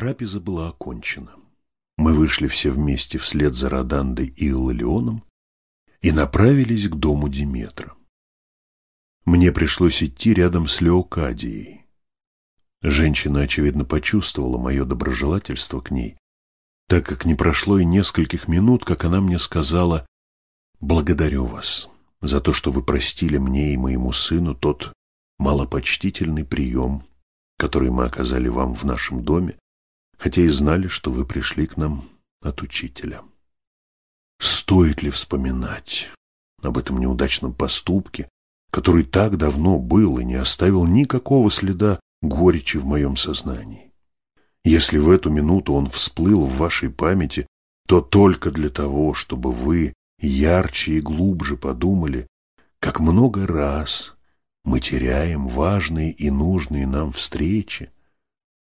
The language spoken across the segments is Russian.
трапеза была окончена. Мы вышли все вместе вслед за Родандой и Иллионом и направились к дому Диметра. Мне пришлось идти рядом с Леокадией. Женщина, очевидно, почувствовала мое доброжелательство к ней, так как не прошло и нескольких минут, как она мне сказала «Благодарю вас за то, что вы простили мне и моему сыну тот малопочтительный прием, который мы оказали вам в нашем доме, хотя и знали, что вы пришли к нам от учителя. Стоит ли вспоминать об этом неудачном поступке, который так давно был и не оставил никакого следа горечи в моем сознании? Если в эту минуту он всплыл в вашей памяти, то только для того, чтобы вы ярче и глубже подумали, как много раз мы теряем важные и нужные нам встречи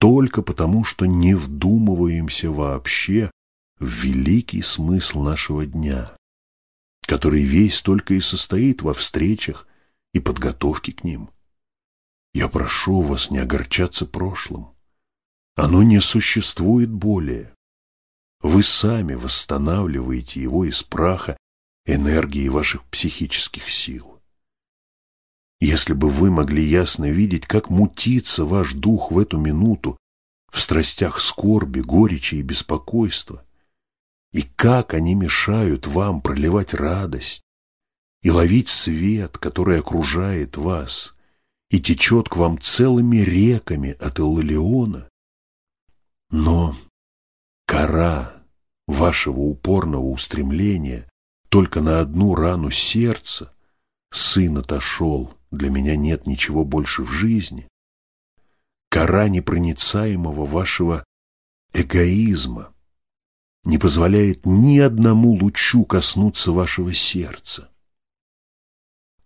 только потому, что не вдумываемся вообще в великий смысл нашего дня, который весь только и состоит во встречах и подготовке к ним. Я прошу вас не огорчаться прошлым. Оно не существует более. Вы сами восстанавливаете его из праха энергии ваших психических сил. Если бы вы могли ясно видеть, как мутится ваш дух в эту минуту в страстях скорби, горечи и беспокойства, и как они мешают вам проливать радость и ловить свет, который окружает вас и течет к вам целыми реками от Иллиона. Но кора вашего упорного устремления только на одну рану сердца, сын отошел, для меня нет ничего больше в жизни, кора непроницаемого вашего эгоизма не позволяет ни одному лучу коснуться вашего сердца.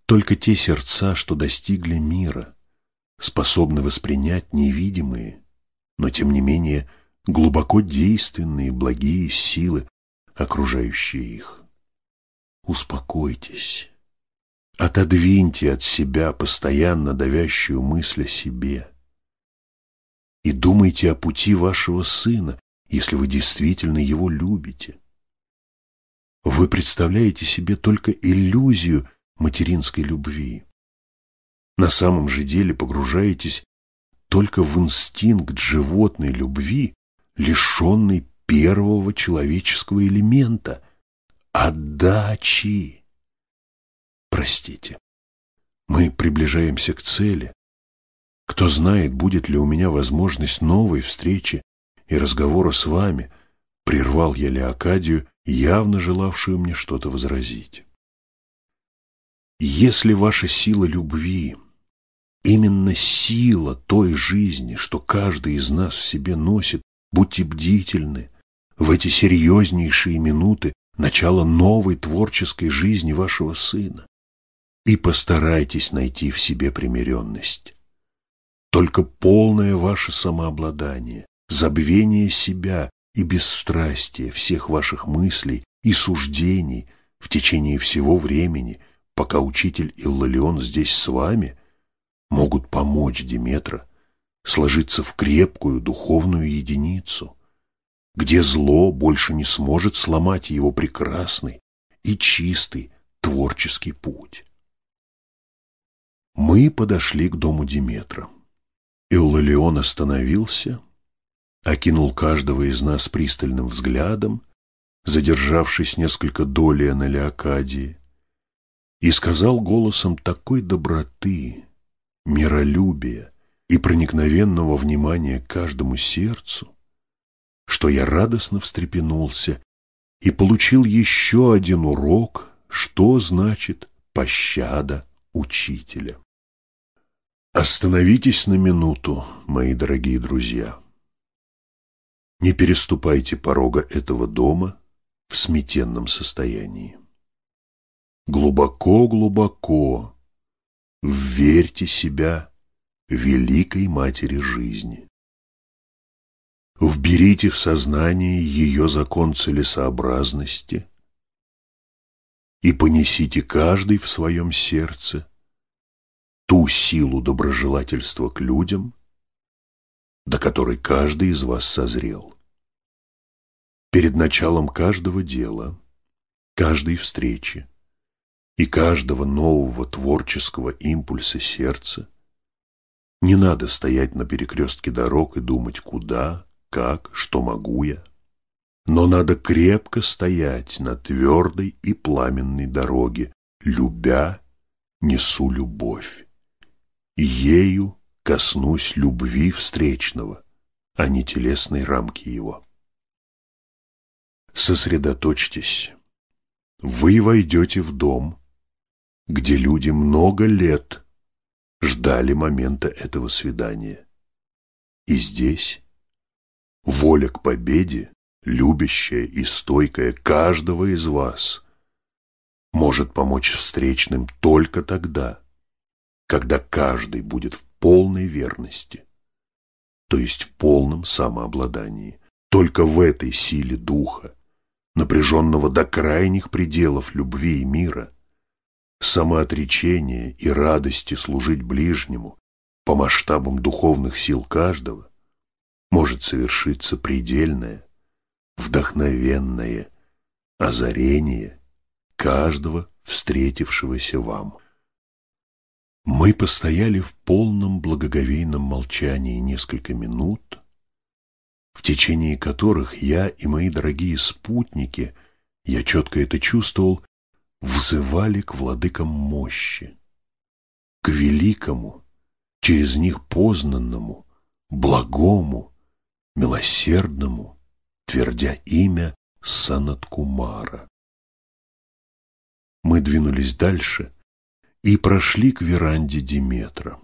Только те сердца, что достигли мира, способны воспринять невидимые, но тем не менее глубоко действенные благие силы, окружающие их. Успокойтесь. Отодвиньте от себя постоянно давящую мысль о себе. И думайте о пути вашего сына, если вы действительно его любите. Вы представляете себе только иллюзию материнской любви. На самом же деле погружаетесь только в инстинкт животной любви, лишенный первого человеческого элемента отдачи. Простите, мы приближаемся к цели. Кто знает, будет ли у меня возможность новой встречи и разговора с вами, прервал я Леокадию, явно желавшую мне что-то возразить. Если ваша сила любви, именно сила той жизни, что каждый из нас в себе носит, будьте бдительны, в эти серьезнейшие минуты начало новой творческой жизни вашего сына. И постарайтесь найти в себе примиренность. Только полное ваше самообладание, забвение себя и бесстрастие всех ваших мыслей и суждений в течение всего времени, пока учитель Иллалион здесь с вами, могут помочь Диметра сложиться в крепкую духовную единицу где зло больше не сможет сломать его прекрасный и чистый творческий путь. Мы подошли к дому Диметра. Иллалион остановился, окинул каждого из нас пристальным взглядом, задержавшись несколько долей на Леокадии, и сказал голосом такой доброты, миролюбия и проникновенного внимания каждому сердцу, что я радостно встрепенулся и получил еще один урок, что значит пощада учителя. Остановитесь на минуту, мои дорогие друзья. Не переступайте порога этого дома в сметенном состоянии. Глубоко-глубоко вверьте себя великой матери жизни. Вберите в сознание ее закон целесообразности и понесите каждый в своем сердце ту силу доброжелательства к людям, до которой каждый из вас созрел. Перед началом каждого дела, каждой встречи и каждого нового творческого импульса сердца не надо стоять на перекрестке дорог и думать, куда, как, что могу я. Но надо крепко стоять на твердой и пламенной дороге, любя, несу любовь. Ею коснусь любви встречного, а не телесной рамки его. Сосредоточьтесь. Вы войдете в дом, где люди много лет ждали момента этого свидания. И здесь воля к победе, любящая и стойкая каждого из вас, может помочь встречным только тогда, когда каждый будет в полной верности, то есть в полном самообладании. Только в этой силе духа, напряженного до крайних пределов любви и мира, самоотречения и радости служить ближнему по масштабам духовных сил каждого, может совершиться предельное, вдохновенное озарение каждого встретившегося вам. Мы постояли в полном благоговейном молчании несколько минут, в течение которых я и мои дорогие спутники, я четко это чувствовал, взывали к владыкам мощи, к великому, через них познанному, благому, милосердному, твердя имя Санаткумара. Мы двинулись дальше, и прошли к веранде Диметра.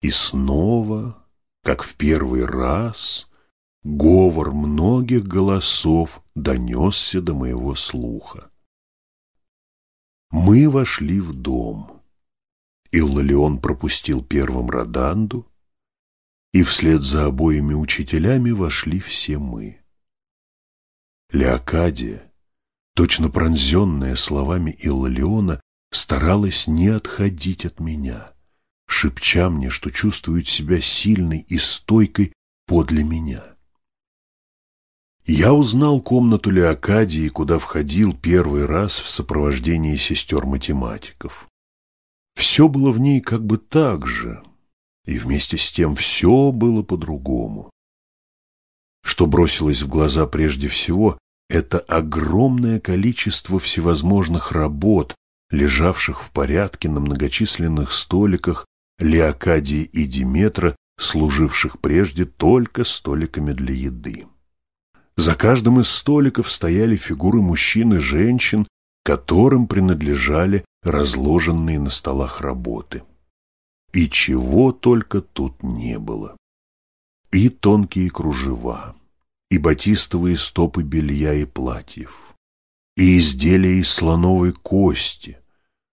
И снова, как в первый раз, говор многих голосов донесся до моего слуха. Мы вошли в дом. Иллалион пропустил первым Роданду, и вслед за обоими учителями вошли все мы. Леокадия, точно пронзенная словами Иллалиона, старалась не отходить от меня, шепча мне, что чувствует себя сильной и стойкой подле меня. Я узнал комнату Леокадии, куда входил первый раз в сопровождении сестер-математиков. Все было в ней как бы так же, и вместе с тем все было по-другому. Что бросилось в глаза прежде всего, это огромное количество всевозможных работ, лежавших в порядке на многочисленных столиках Леокадии и Диметра, служивших прежде только столиками для еды. За каждым из столиков стояли фигуры мужчин и женщин, которым принадлежали разложенные на столах работы. И чего только тут не было. И тонкие кружева, и батистовые стопы белья и платьев, и изделия из слоновой кости,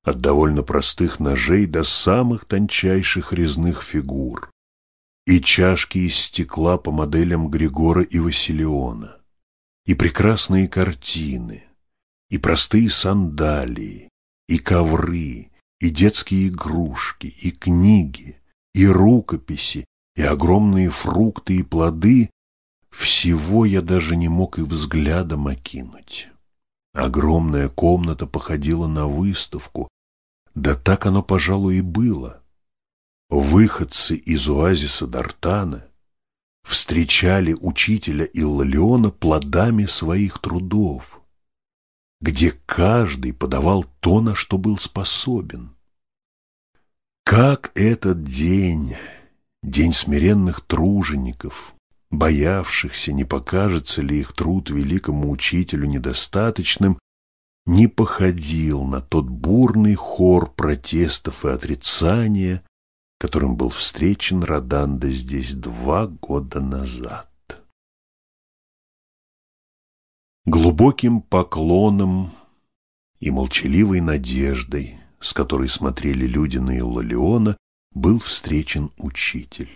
от довольно простых ножей до самых тончайших резных фигур, и чашки из стекла по моделям Григора и Василиона, и прекрасные картины, и простые сандалии, и ковры, и детские игрушки, и книги, и рукописи, и огромные фрукты и плоды, всего я даже не мог и взглядом окинуть. Огромная комната походила на выставку, да так оно, пожалуй, и было. Выходцы из оазиса Дартана встречали учителя Иллиона плодами своих трудов, где каждый подавал то, на что был способен. Как этот день, день смиренных тружеников, боявшихся, не покажется ли их труд великому учителю недостаточным, не походил на тот бурный хор протестов и отрицания, которым был встречен Роданда здесь два года назад. Глубоким поклоном и молчаливой надеждой, с которой смотрели люди на Иллалиона, был встречен учитель.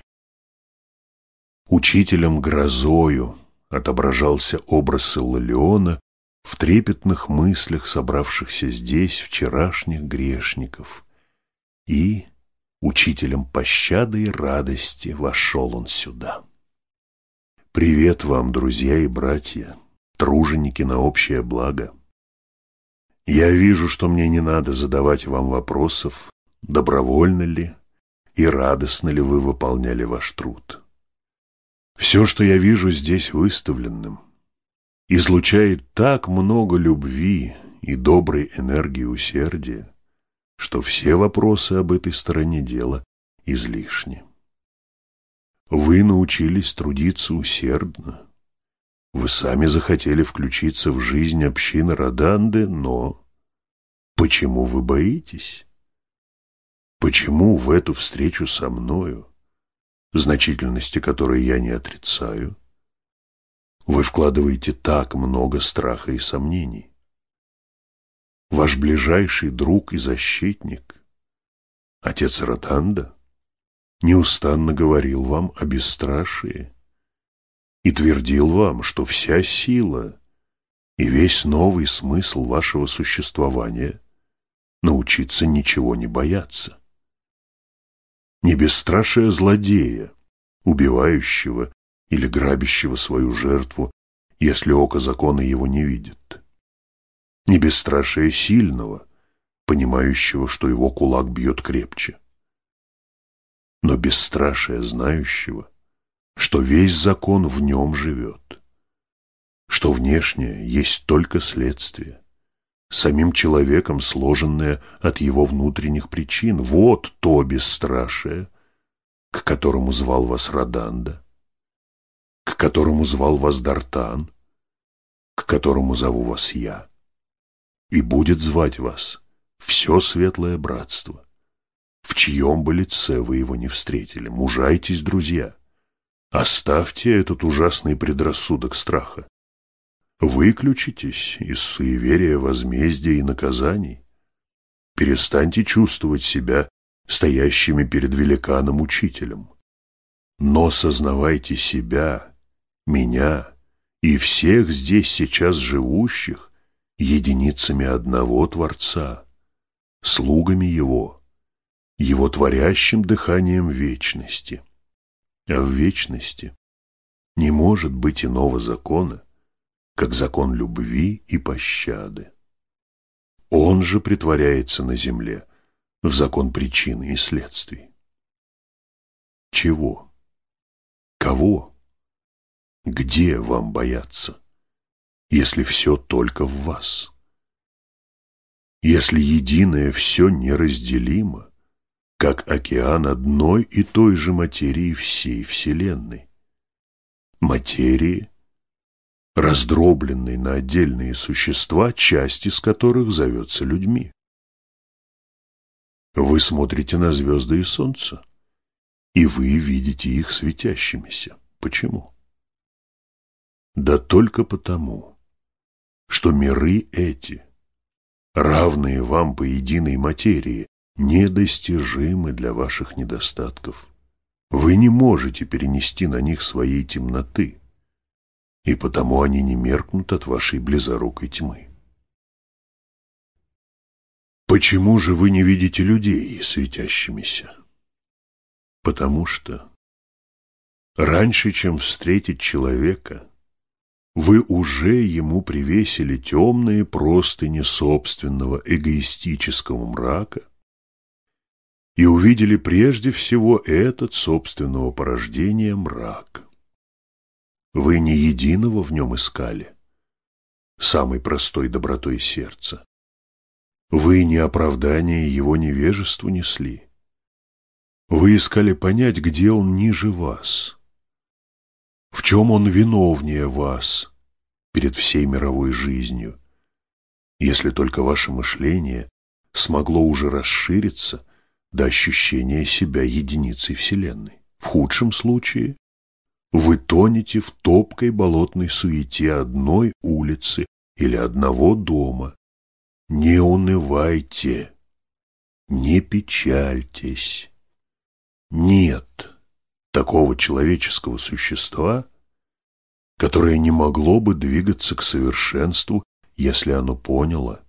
Учителем грозою отображался образ Иллиона в трепетных мыслях собравшихся здесь вчерашних грешников. И учителем пощады и радости вошел он сюда. Привет вам, друзья и братья, труженики на общее благо. Я вижу, что мне не надо задавать вам вопросов, добровольно ли и радостно ли вы выполняли ваш труд. Все, что я вижу здесь выставленным, излучает так много любви и доброй энергии усердия, что все вопросы об этой стороне дела излишни. Вы научились трудиться усердно. Вы сами захотели включиться в жизнь общины Роданды, но почему вы боитесь? Почему в эту встречу со мною, значительности которой я не отрицаю, вы вкладываете так много страха и сомнений? Ваш ближайший друг и защитник, отец Ротанда, неустанно говорил вам о бесстрашии и твердил вам, что вся сила и весь новый смысл вашего существования — научиться ничего не бояться. Не бесстрашие злодея, убивающего или грабящего свою жертву, если око закона его не видит. Не бесстрашие сильного, понимающего, что его кулак бьет крепче но бесстрашие знающего, что весь закон в нем живет, что внешнее есть только следствие, самим человеком сложенное от его внутренних причин. Вот то бесстрашие, к которому звал вас Раданда, к которому звал вас Дартан, к которому зову вас я, и будет звать вас все светлое братство в чьем бы лице вы его не встретили. Мужайтесь, друзья. Оставьте этот ужасный предрассудок страха. Выключитесь из суеверия возмездия и наказаний. Перестаньте чувствовать себя стоящими перед великаном-учителем. Но сознавайте себя, меня и всех здесь сейчас живущих единицами одного Творца, слугами Его, его творящим дыханием вечности. А в вечности не может быть иного закона, как закон любви и пощады. Он же притворяется на земле в закон причины и следствий. Чего? Кого? Где вам бояться, если все только в вас? Если единое все неразделимо, как океан одной и той же материи всей Вселенной. Материи, раздробленной на отдельные существа, часть из которых зовется людьми. Вы смотрите на звезды и солнце, и вы видите их светящимися. Почему? Да только потому, что миры эти, равные вам по единой материи, недостижимы для ваших недостатков. Вы не можете перенести на них своей темноты, и потому они не меркнут от вашей близорукой тьмы. Почему же вы не видите людей светящимися? Потому что раньше, чем встретить человека, вы уже ему привесили темные простыни собственного эгоистического мрака, и увидели прежде всего этот собственного порождения мрак. Вы не единого в нем искали, самой простой добротой сердца. Вы не оправдание его невежеству несли. Вы искали понять, где он ниже вас, в чем он виновнее вас перед всей мировой жизнью, если только ваше мышление смогло уже расшириться до ощущения себя единицей Вселенной. В худшем случае вы тонете в топкой болотной суете одной улицы или одного дома. Не унывайте, не печальтесь. Нет такого человеческого существа, которое не могло бы двигаться к совершенству, если оно поняло,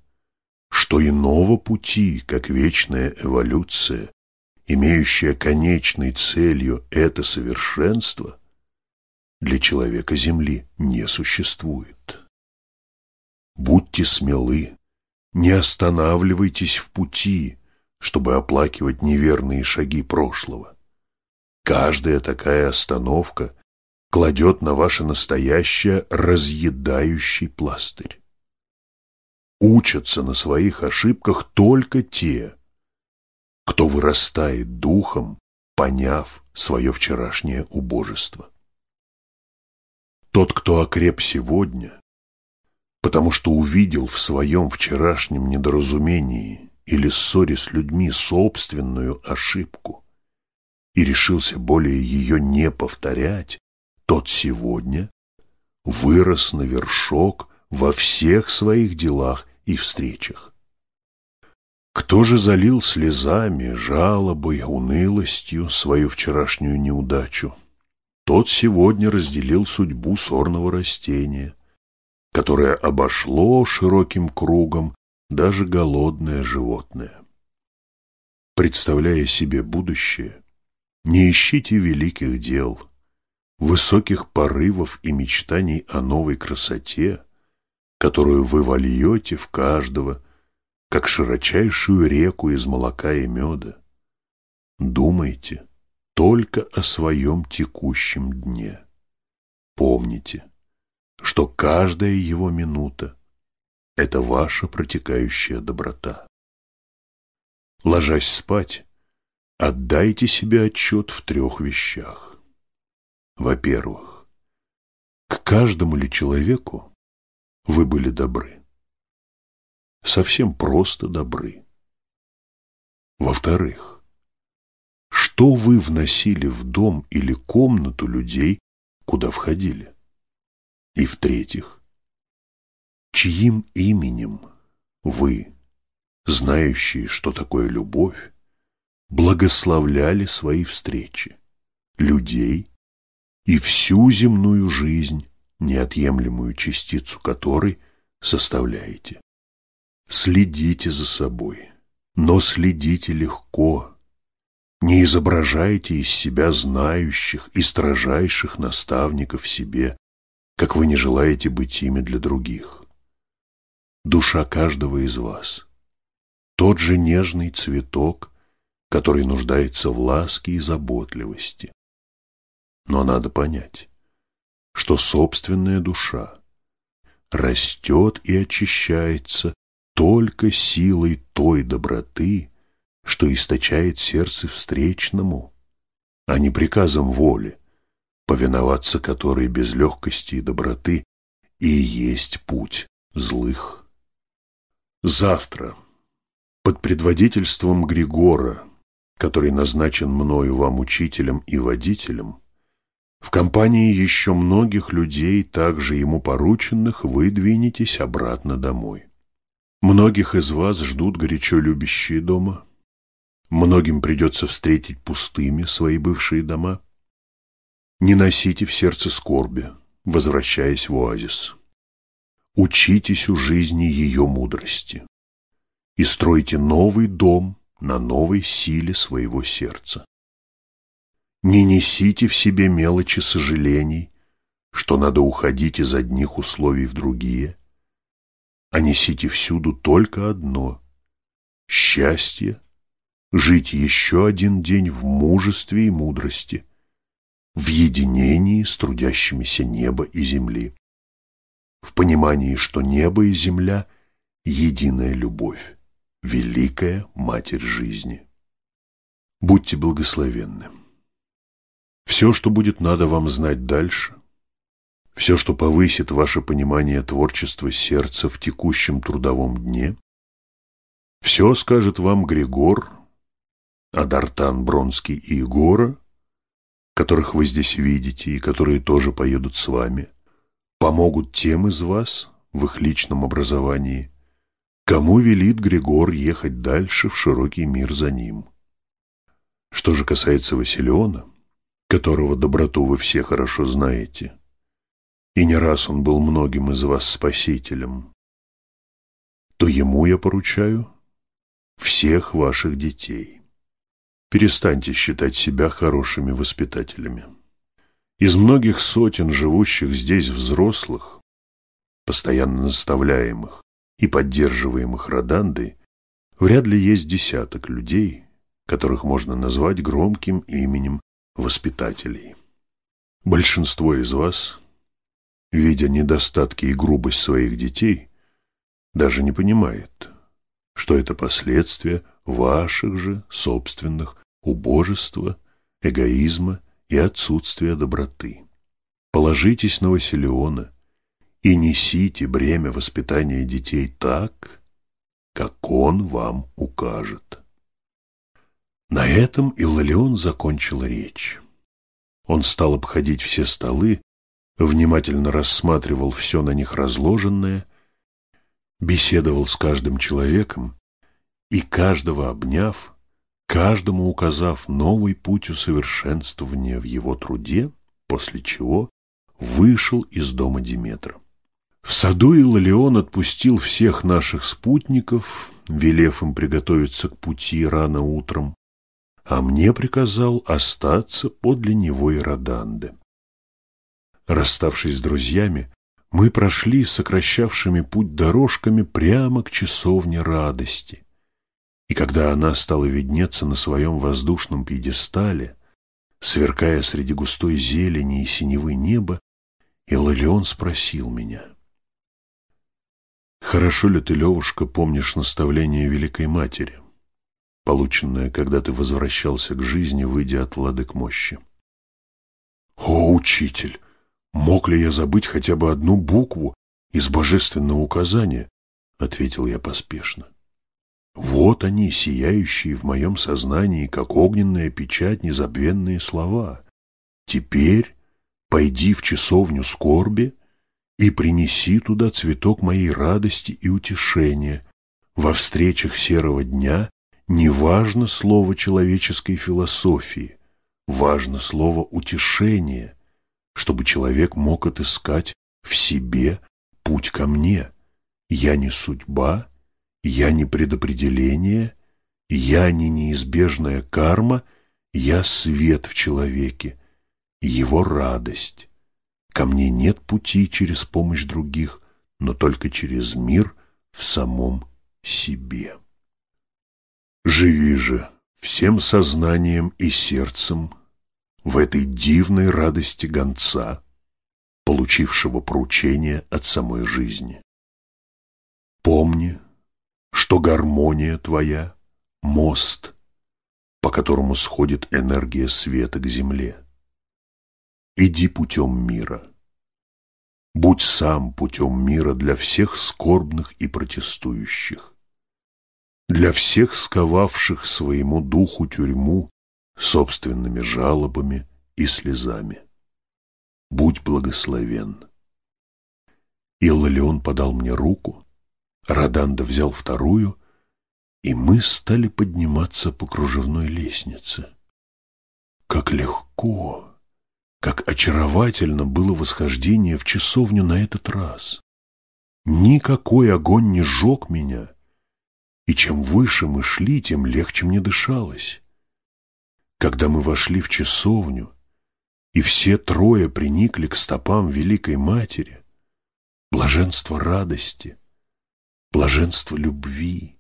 что иного пути, как вечная эволюция, имеющая конечной целью это совершенство, для человека Земли не существует. Будьте смелы, не останавливайтесь в пути, чтобы оплакивать неверные шаги прошлого. Каждая такая остановка кладет на ваше настоящее разъедающий пластырь. Учатся на своих ошибках только те, кто вырастает духом, поняв свое вчерашнее убожество. Тот, кто окреп сегодня, потому что увидел в своем вчерашнем недоразумении или ссоре с людьми собственную ошибку и решился более ее не повторять, тот сегодня вырос на вершок во всех своих делах и встречах. Кто же залил слезами, жалобой, унылостью свою вчерашнюю неудачу? Тот сегодня разделил судьбу сорного растения, которое обошло широким кругом даже голодное животное. Представляя себе будущее, не ищите великих дел, высоких порывов и мечтаний о новой красоте, которую вы вольете в каждого, как широчайшую реку из молока и меда. Думайте только о своем текущем дне. Помните, что каждая его минута – это ваша протекающая доброта. Ложась спать, отдайте себе отчет в трех вещах. Во-первых, к каждому ли человеку вы были добры? Совсем просто добры. Во-вторых, что вы вносили в дом или комнату людей, куда входили? И в-третьих, чьим именем вы, знающие, что такое любовь, благословляли свои встречи, людей и всю земную жизнь, неотъемлемую частицу которой составляете. Следите за собой, но следите легко. Не изображайте из себя знающих и строжайших наставников себе, как вы не желаете быть ими для других. Душа каждого из вас — тот же нежный цветок, который нуждается в ласке и заботливости. Но надо понять, что собственная душа растет и очищается только силой той доброты, что источает сердце встречному, а не приказом воли, повиноваться которой без легкости и доброты и есть путь злых. Завтра под предводительством Григора, который назначен мною вам учителем и водителем, в компании еще многих людей, также ему порученных, вы двинетесь обратно домой. Многих из вас ждут горячо любящие дома. Многим придется встретить пустыми свои бывшие дома. Не носите в сердце скорби, возвращаясь в оазис. Учитесь у жизни ее мудрости и стройте новый дом на новой силе своего сердца. Не несите в себе мелочи сожалений, что надо уходить из одних условий в другие, а несите всюду только одно — счастье, жить еще один день в мужестве и мудрости – в единении с трудящимися неба и земли, в понимании, что небо и земля — единая любовь, великая Матерь жизни. Будьте благословенны. Все, что будет надо вам знать дальше, все, что повысит ваше понимание творчества сердца в текущем трудовом дне, все скажет вам Григор, Адартан Бронский и Егора, которых вы здесь видите и которые тоже поедут с вами, помогут тем из вас в их личном образовании, кому велит Григор ехать дальше в широкий мир за ним. Что же касается Василиона, которого доброту вы все хорошо знаете, и не раз он был многим из вас спасителем, то ему я поручаю всех ваших детей. Перестаньте считать себя хорошими воспитателями. Из многих сотен живущих здесь взрослых, постоянно наставляемых и поддерживаемых Родандой, вряд ли есть десяток людей, которых можно назвать громким именем воспитателей. Большинство из вас, видя недостатки и грубость своих детей, даже не понимает, что это последствия ваших же собственных убожества, эгоизма и отсутствия доброты. Положитесь на Василиона и несите бремя воспитания детей так, как он вам укажет. На этом Иллалион закончил речь. Он стал обходить все столы, внимательно рассматривал все на них разложенное, беседовал с каждым человеком и, каждого обняв, каждому указав новый путь усовершенствования в его труде, после чего вышел из дома Диметра. В саду Иллион отпустил всех наших спутников, велев им приготовиться к пути рано утром, а мне приказал остаться подле него и Роданды. Расставшись с друзьями, мы прошли сокращавшими путь дорожками прямо к часовне радости. И когда она стала виднеться на своем воздушном пьедестале, сверкая среди густой зелени и синевы неба, Илалион спросил меня. «Хорошо ли ты, Левушка, помнишь наставление Великой Матери?» полученное, когда ты возвращался к жизни, выйдя от владык мощи. О, учитель! Мог ли я забыть хотя бы одну букву из божественного указания? Ответил я поспешно. Вот они, сияющие в моем сознании, как огненная печать, незабвенные слова. Теперь пойди в часовню скорби и принеси туда цветок моей радости и утешения. Во встречах серого дня не важно слово человеческой философии, важно слово утешения, чтобы человек мог отыскать в себе путь ко мне. Я не судьба, я не предопределение, я не неизбежная карма, я свет в человеке, его радость. Ко мне нет пути через помощь других, но только через мир в самом себе. Живи же всем сознанием и сердцем в этой дивной радости гонца, получившего поручение от самой жизни. Помни, что гармония твоя — мост, по которому сходит энергия света к земле. Иди путем мира. Будь сам путем мира для всех скорбных и протестующих для всех сковавших своему духу тюрьму собственными жалобами и слезами. Будь благословен. Иллалион подал мне руку, Раданда взял вторую, и мы стали подниматься по кружевной лестнице. Как легко, как очаровательно было восхождение в часовню на этот раз. Никакой огонь не сжег меня — и чем выше мы шли, тем легче мне дышалось. Когда мы вошли в часовню, и все трое приникли к стопам Великой Матери, блаженство радости, блаженство любви,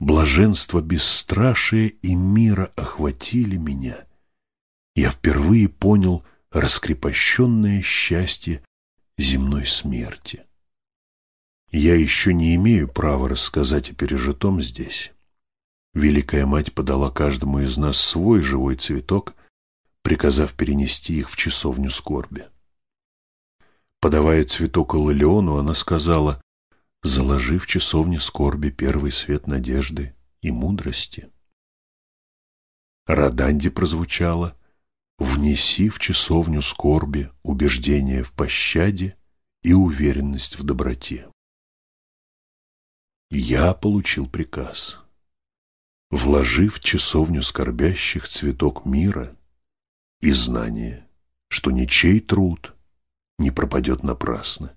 блаженство бесстрашия и мира охватили меня, я впервые понял раскрепощенное счастье земной смерти. Я еще не имею права рассказать о пережитом здесь. Великая Мать подала каждому из нас свой живой цветок, приказав перенести их в часовню скорби. Подавая цветок Лолеону, она сказала, «Заложи в часовне скорби первый свет надежды и мудрости». Раданди прозвучало, «Внеси в часовню скорби убеждение в пощаде и уверенность в доброте». Я получил приказ. Вложив в часовню скорбящих цветок мира и знание, что ничей труд не пропадет напрасно,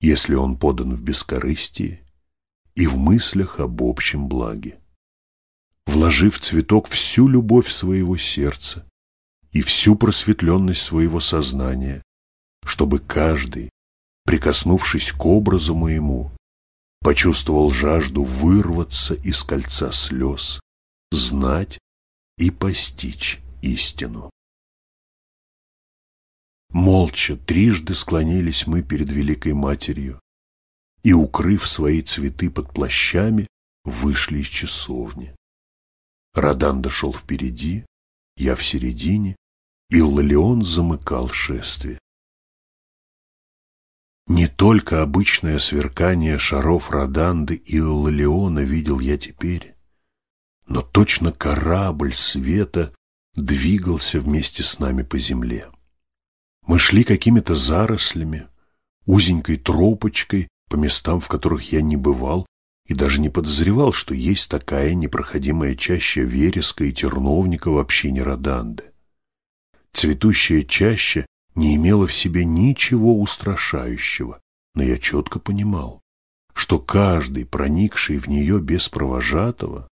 если он подан в бескорыстии и в мыслях об общем благе. Вложив цветок всю любовь своего сердца и всю просветленность своего сознания, чтобы каждый, прикоснувшись к образу моему, почувствовал жажду вырваться из кольца слез, знать и постичь истину. Молча трижды склонились мы перед Великой Матерью и, укрыв свои цветы под плащами, вышли из часовни. Радан дошел впереди, я в середине, и Лолеон замыкал шествие. Не только обычное сверкание шаров Роданды и Лолеона видел я теперь, но точно корабль света двигался вместе с нами по земле. Мы шли какими-то зарослями, узенькой тропочкой по местам, в которых я не бывал, и даже не подозревал, что есть такая непроходимая чаща вереска и терновника в общине Роданды. Цветущая чаща не имела в себе ничего устрашающего, но я четко понимал, что каждый, проникший в нее без провожатого,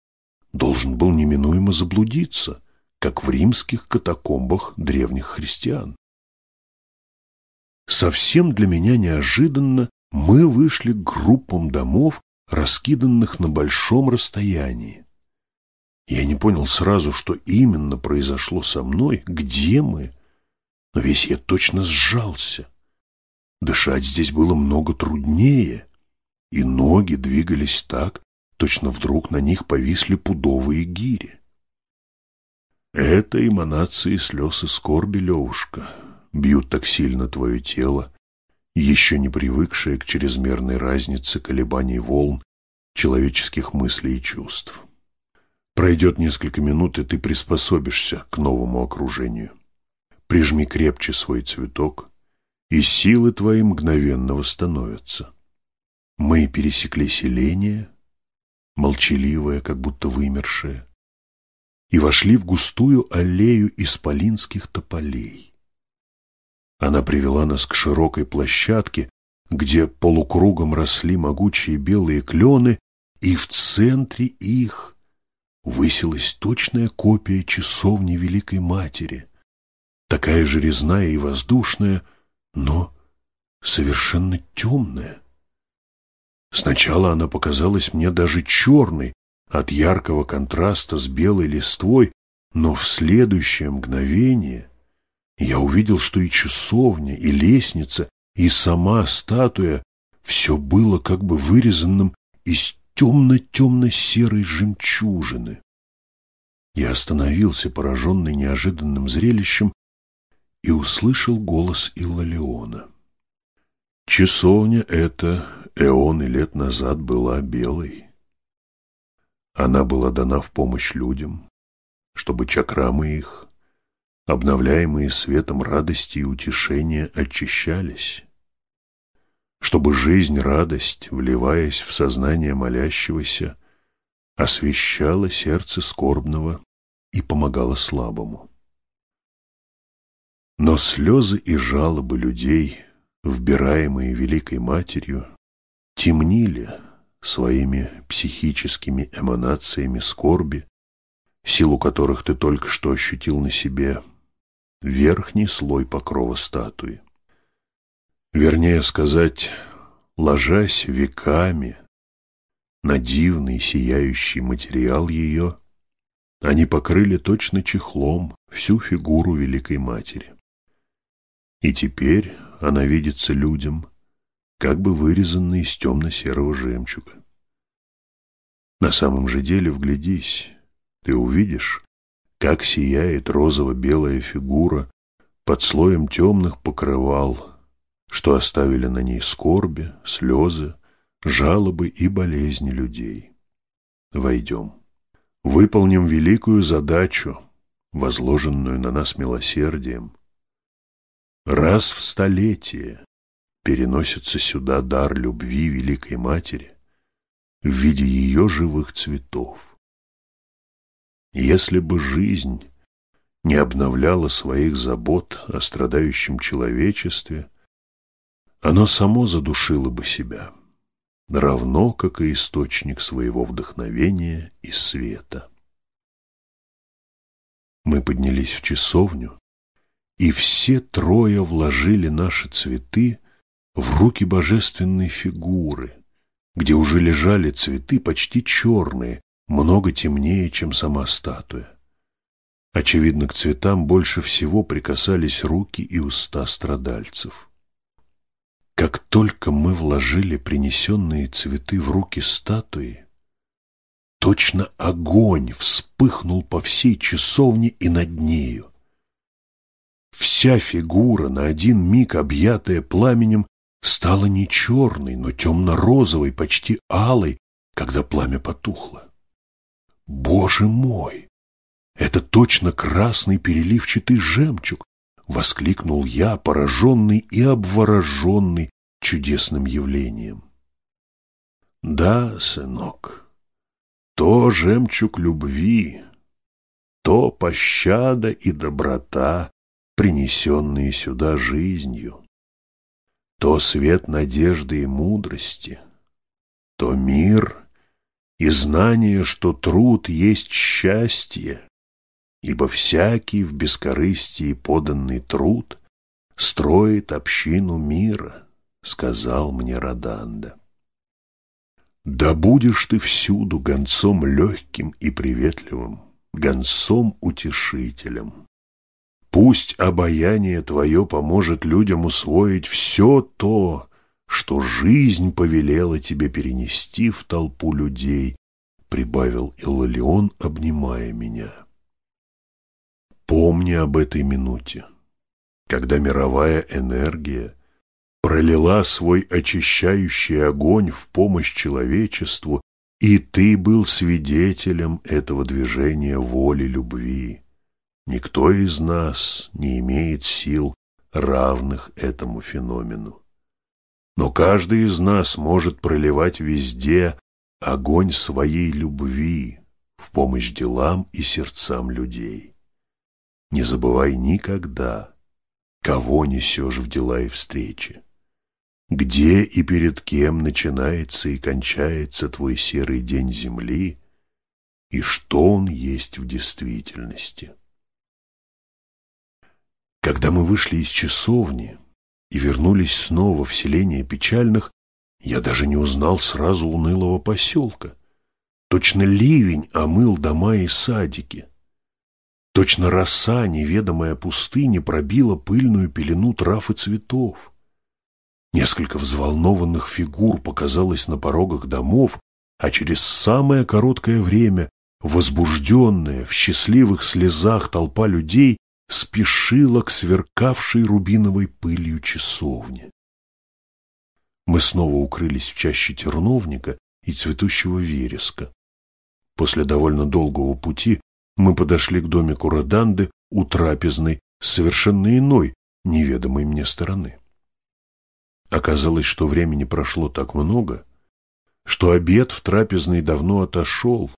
должен был неминуемо заблудиться, как в римских катакомбах древних христиан. Совсем для меня неожиданно мы вышли к группам домов, раскиданных на большом расстоянии. Я не понял сразу, что именно произошло со мной, где мы, но весь я точно сжался. Дышать здесь было много труднее, и ноги двигались так, точно вдруг на них повисли пудовые гири. Это эманации слез и скорби, Левушка, бьют так сильно твое тело, еще не привыкшее к чрезмерной разнице колебаний волн человеческих мыслей и чувств. Пройдет несколько минут, и ты приспособишься к новому окружению. Прижми крепче свой цветок, и силы твои мгновенно восстановятся. Мы пересекли селение, молчаливое, как будто вымершее, и вошли в густую аллею исполинских тополей. Она привела нас к широкой площадке, где полукругом росли могучие белые клены, и в центре их высилась точная копия часовни Великой Матери, такая же резная и воздушная, но совершенно темная. Сначала она показалась мне даже черной от яркого контраста с белой листвой, но в следующее мгновение я увидел, что и часовня, и лестница, и сама статуя все было как бы вырезанным из темно-темно-серой жемчужины. Я остановился, пораженный неожиданным зрелищем, и услышал голос Иллалиона. Часовня эта эоны лет назад была белой. Она была дана в помощь людям, чтобы чакрамы их обновляемые светом радости и утешения, очищались, чтобы жизнь, радость, вливаясь в сознание молящегося, освещала сердце скорбного и помогала слабому. Но слезы и жалобы людей, вбираемые Великой Матерью, темнили своими психическими эманациями скорби, силу которых ты только что ощутил на себе верхний слой покрова статуи. Вернее сказать, ложась веками на дивный сияющий материал ее, они покрыли точно чехлом всю фигуру Великой Матери. И теперь она видится людям, как бы вырезанной из темно-серого жемчуга. На самом же деле, вглядись, ты увидишь, как сияет розово-белая фигура под слоем темных покрывал, что оставили на ней скорби, слезы, жалобы и болезни людей. Войдем. Выполним великую задачу, возложенную на нас милосердием. Раз в столетие переносится сюда дар любви Великой Матери в виде ее живых цветов. Если бы жизнь не обновляла своих забот о страдающем человечестве, оно само задушило бы себя, равно как и источник своего вдохновения и света. Мы поднялись в часовню, и все трое вложили наши цветы в руки божественной фигуры, где уже лежали цветы почти черные, много темнее, чем сама статуя. Очевидно, к цветам больше всего прикасались руки и уста страдальцев. Как только мы вложили принесенные цветы в руки статуи, точно огонь вспыхнул по всей часовне и над нею. Вся фигура, на один миг объятая пламенем, стала не черной, но темно-розовой, почти алой, когда пламя потухло. Боже мой! Это точно красный переливчатый жемчуг! Воскликнул я, пораженный и обвороженный чудесным явлением. Да, сынок, то жемчуг любви, то пощада и доброта, принесенные сюда жизнью, то свет надежды и мудрости, то мир и знание, что труд есть счастье, ибо всякий в бескорыстии поданный труд строит общину мира, сказал мне Роданда. Да будешь ты всюду гонцом легким и приветливым, гонцом утешителем. Пусть обаяние твое поможет людям усвоить все то, что жизнь повелела тебе перенести в толпу людей, прибавил Иллалион, обнимая меня. Помни об этой минуте, когда мировая энергия пролила свой очищающий огонь в помощь человечеству, и ты был свидетелем этого движения воли любви. Никто из нас не имеет сил, равных этому феномену. Но каждый из нас может проливать везде огонь своей любви в помощь делам и сердцам людей. Не забывай никогда, кого несешь в дела и встречи. Где и перед кем начинается и кончается твой серый день земли, и что он есть в действительности. Когда мы вышли из часовни, и вернулись снова в селение печальных, я даже не узнал сразу унылого поселка. Точно ливень омыл дома и садики. Точно роса, неведомая пустыни, пробила пыльную пелену трав и цветов. Несколько взволнованных фигур показалось на порогах домов, а через самое короткое время возбужденная, в счастливых слезах толпа людей спешила к сверкавшей рубиновой пылью часовне. Мы снова укрылись в чаще терновника и цветущего вереска. После довольно долгого пути мы подошли к домику Роданды у трапезной совершенно иной, неведомой мне стороны. Оказалось, что времени прошло так много, что обед в трапезной давно отошел,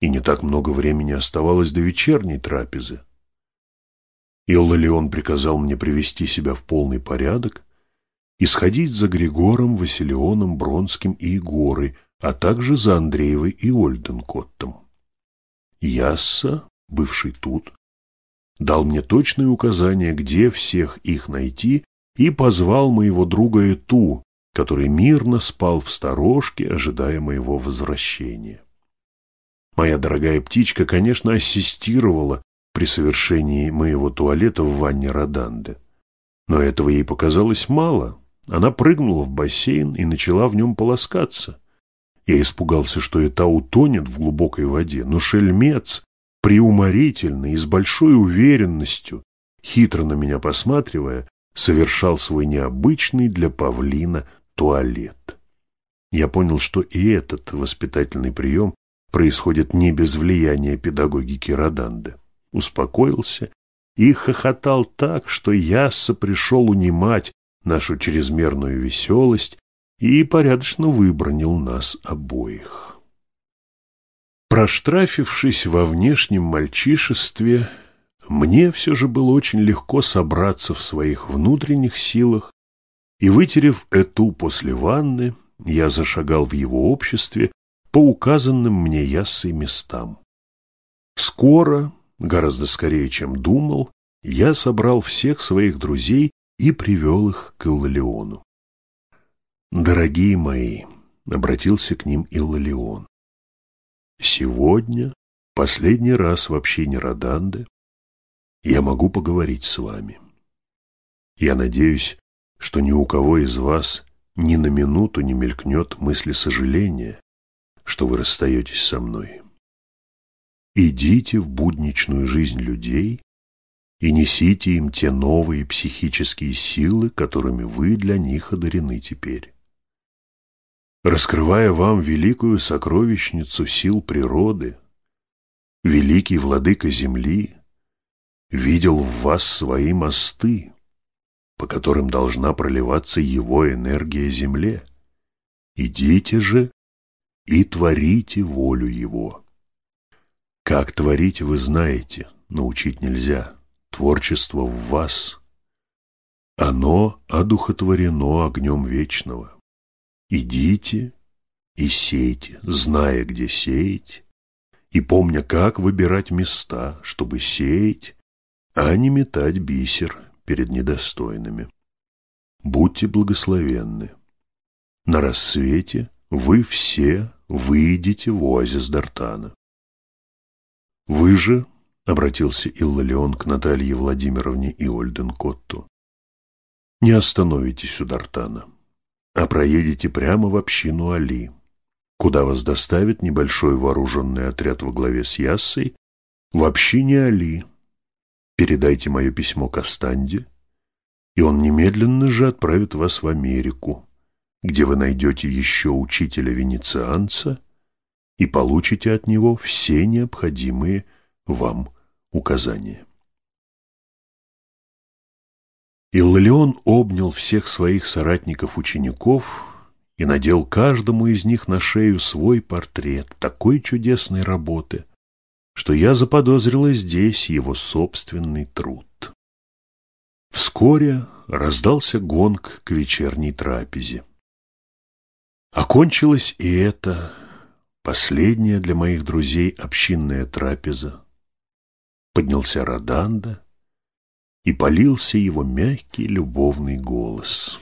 и не так много времени оставалось до вечерней трапезы. Иллалион приказал мне привести себя в полный порядок и сходить за Григором, Василионом, Бронским и Егорой, а также за Андреевой и Ольденкоттом. Ясса, бывший тут, дал мне точные указания, где всех их найти, и позвал моего друга Эту, который мирно спал в сторожке, ожидая моего возвращения. Моя дорогая птичка, конечно, ассистировала при совершении моего туалета в ванне Роданды. Но этого ей показалось мало. Она прыгнула в бассейн и начала в нем полоскаться. Я испугался, что это утонет в глубокой воде, но шельмец, приуморительный и с большой уверенностью, хитро на меня посматривая, совершал свой необычный для павлина туалет. Я понял, что и этот воспитательный прием происходит не без влияния педагогики Роданды успокоился и хохотал так, что Ясса пришел унимать нашу чрезмерную веселость и порядочно выбронил нас обоих. Проштрафившись во внешнем мальчишестве, мне все же было очень легко собраться в своих внутренних силах, и, вытерев эту после ванны, я зашагал в его обществе по указанным мне яссой местам. Скоро Гораздо скорее, чем думал, я собрал всех своих друзей и привел их к Иллалиону. «Дорогие мои», — обратился к ним Иллалион, — «сегодня, последний раз в общине Роданды, я могу поговорить с вами. Я надеюсь, что ни у кого из вас ни на минуту не мелькнет мысли сожаления, что вы расстаетесь со мной. Идите в будничную жизнь людей и несите им те новые психические силы, которыми вы для них одарены теперь. Раскрывая вам великую сокровищницу сил природы, великий владыка земли видел в вас свои мосты, по которым должна проливаться его энергия земле. Идите же и творите волю его. Как творить, вы знаете, научить нельзя. Творчество в вас. Оно одухотворено огнем вечного. Идите и сейте, зная, где сеять, и помня, как выбирать места, чтобы сеять, а не метать бисер перед недостойными. Будьте благословенны. На рассвете вы все выйдете в оазис Дартана. Вы же, — обратился Иллалион к Наталье Владимировне и Ольденкотту, — не остановитесь у Дартана, а проедете прямо в общину Али, куда вас доставит небольшой вооруженный отряд во главе с Яссой в общине Али, Передайте мое письмо Кастанде, и он немедленно же отправит вас в Америку, где вы найдете еще учителя-венецианца и получите от него все необходимые вам указания. Иллион обнял всех своих соратников-учеников и надел каждому из них на шею свой портрет такой чудесной работы, что я заподозрила здесь его собственный труд. Вскоре раздался гонг к вечерней трапезе. Окончилась и эта последняя для моих друзей общинная трапеза. Поднялся Роданда, и полился его мягкий любовный голос.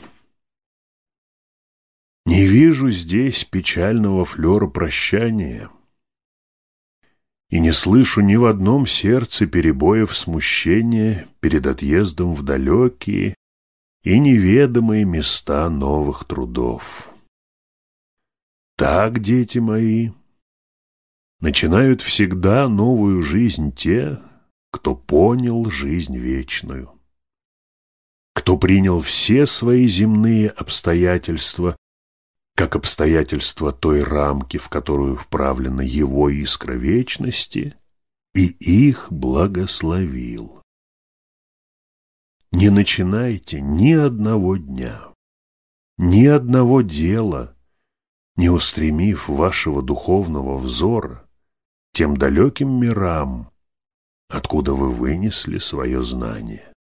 Не вижу здесь печального флера прощания — и не слышу ни в одном сердце перебоев смущения перед отъездом в далекие и неведомые места новых трудов. Так, дети мои, начинают всегда новую жизнь те, кто понял жизнь вечную, кто принял все свои земные обстоятельства как обстоятельства той рамки, в которую вправлена его искра вечности, и их благословил. Не начинайте ни одного дня, ни одного дела, не устремив вашего духовного взора тем далеким мирам, откуда вы вынесли свое знание.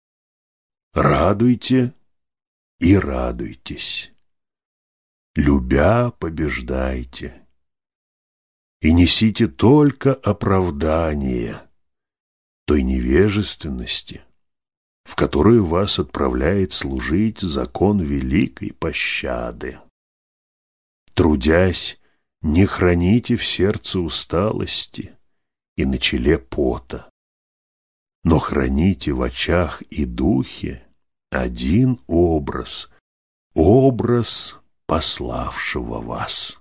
Радуйте и радуйтесь. Любя, побеждайте. И несите только оправдание той невежественности, в которую вас отправляет служить закон великой пощады. Трудясь, не храните в сердце усталости и на челе пота, но храните в очах и духе один образ, образ пославшего вас.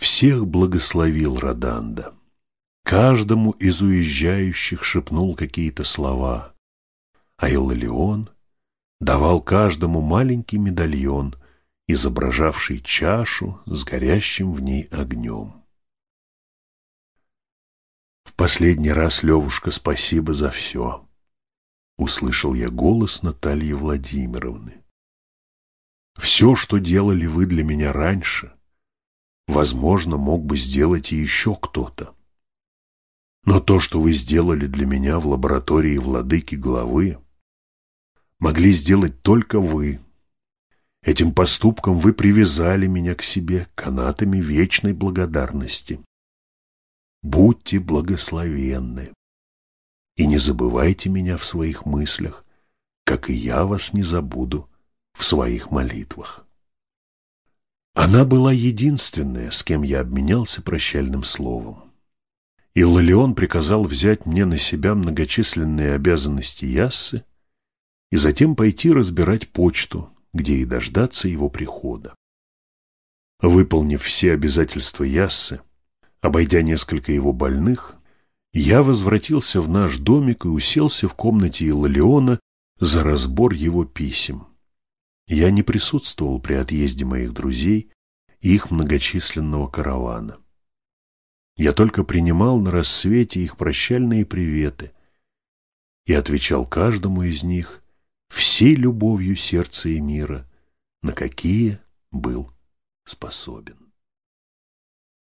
Всех благословил Роданда. Каждому из уезжающих шепнул какие-то слова, а Иллион давал каждому маленький медальон, изображавший чашу с горящим в ней огнем. В последний раз, Левушка, спасибо за все. Услышал я голос Натальи Владимировны. Все, что делали вы для меня раньше, возможно, мог бы сделать и еще кто-то. Но то, что вы сделали для меня в лаборатории владыки главы, могли сделать только вы. Этим поступком вы привязали меня к себе канатами вечной благодарности. Будьте благословенны. и не забывайте меня в своих мыслях, как и я вас не забуду в своих молитвах. Она была единственная, с кем я обменялся прощальным словом. И Лолеон приказал взять мне на себя многочисленные обязанности Яссы и затем пойти разбирать почту, где и дождаться его прихода. Выполнив все обязательства Яссы, обойдя несколько его больных, я возвратился в наш домик и уселся в комнате Иллалиона за разбор его писем. Я не присутствовал при отъезде моих друзей и их многочисленного каравана. Я только принимал на рассвете их прощальные приветы и отвечал каждому из них всей любовью сердца и мира, на какие был способен.